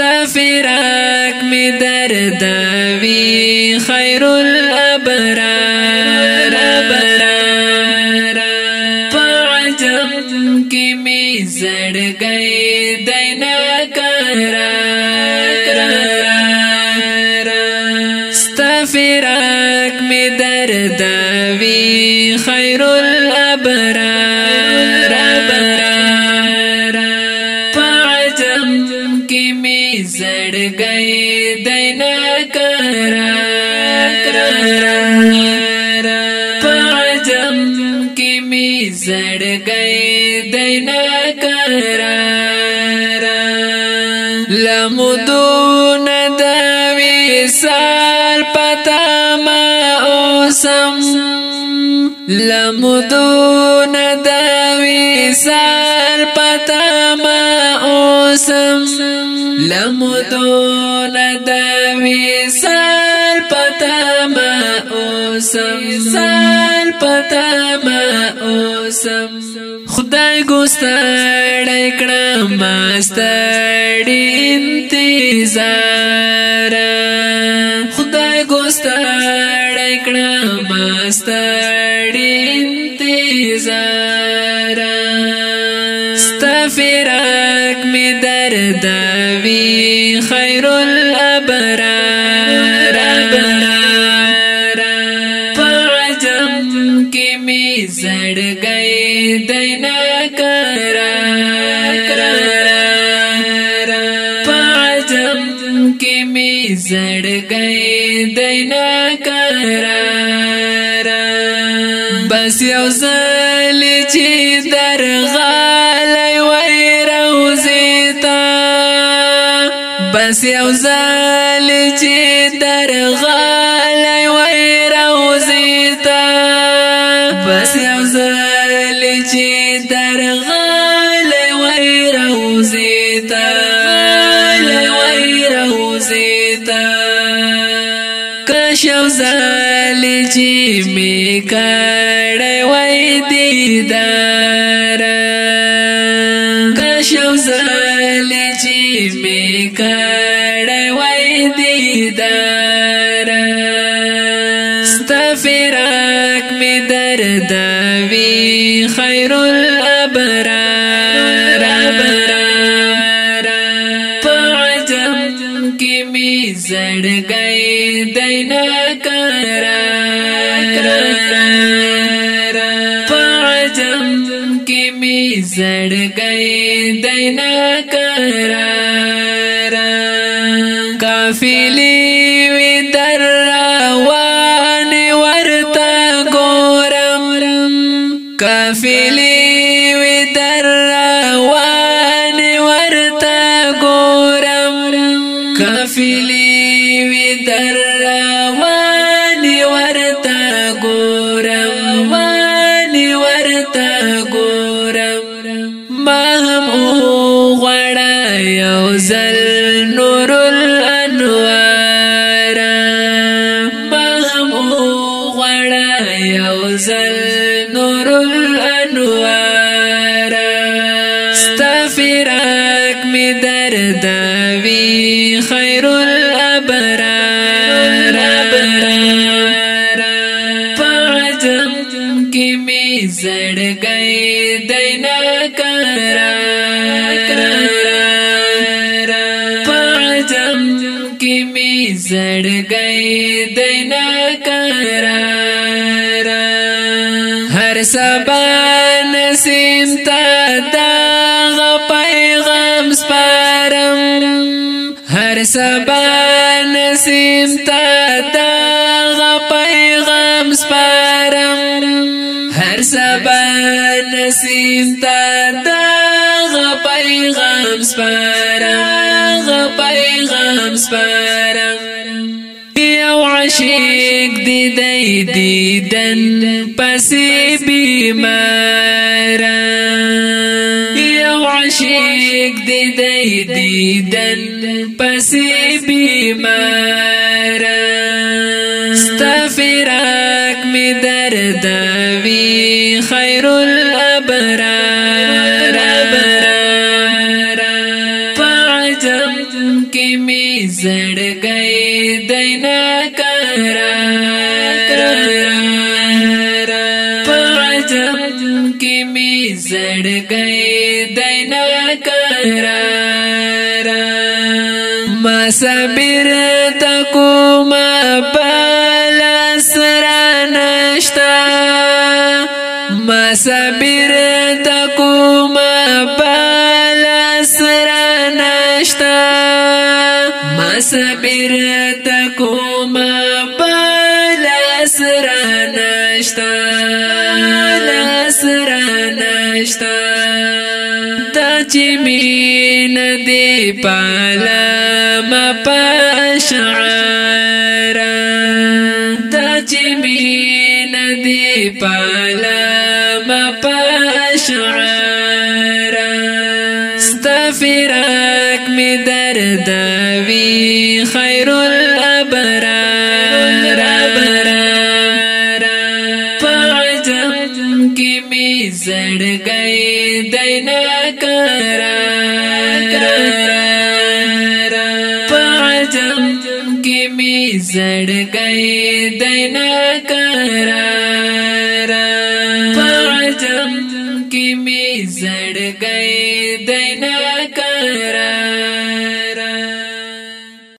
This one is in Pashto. استفراق می درد وی خیر الابرار ابرار فعجب کی می زړ گئی دینا کرار استفراق می درد وی خیر الابرار زندگی دینا کرا کرا پاجم کی می زڑ گئی دینا کرا لمدون دوی سال پتا ما اوسم لمدون داوی سال پتا ما اوسم لمدون داوی سال پتا ما اوسم سال پتا ما اوسم خدای ګوستړ کړم ما ستړي انتظار تفرق می درد وی خیر الابرار پعجم کی می زړ گئی دینا کرار پعجم کی می زړ گئی دینا کرار بس یو زل چې درغه یو ځل چې درغلی وای روزي ته بس یو ځل چې درغلی وای روزي ته وای روزي ته کښو ځل چې می کړه وای دیدار کښو ځل چې می کړه دارا ستا فراق می درداوی خیر الابرار فعجم کی می زڑ گئی دینا کرا فعجم کی می زڑ گئی دینا کرا کافی کفلی وی در روانی ورتا گورم وانی ورتا گورم ما هم غړا یو زل کې می زړ گئے دینا کرار پاجم کې می زړ گئے دینا کرار هر سبا نسیم تا دا غ پیغام سپارم هر سبا نسیم تا دا پیغام سپارم هر سبا نسیم تا دا پیغام سپارم غ پیغام سپارم یو عشق دی دی دن پسې بیمارم عاشق دی دی دیدن پسې بیمار استفراق می درد وی خیر الابرار پاجم کې می زړ گئے دینا کرا پاجم کې می زړ ما صبر تکو ما بل سر نشتا ما صبر تکو ما بل سر نشتا ما صبر تکو ما بل سر نشتا سره نشتا تا چې مين دې پالا ما پشعر تا چې مين دې پالا ما پشعر استفراق می درد وی خیر می زړ گئے دینا کرا پاجم کی می زړ گئے دینا کرا پاجم کی می زړ گئے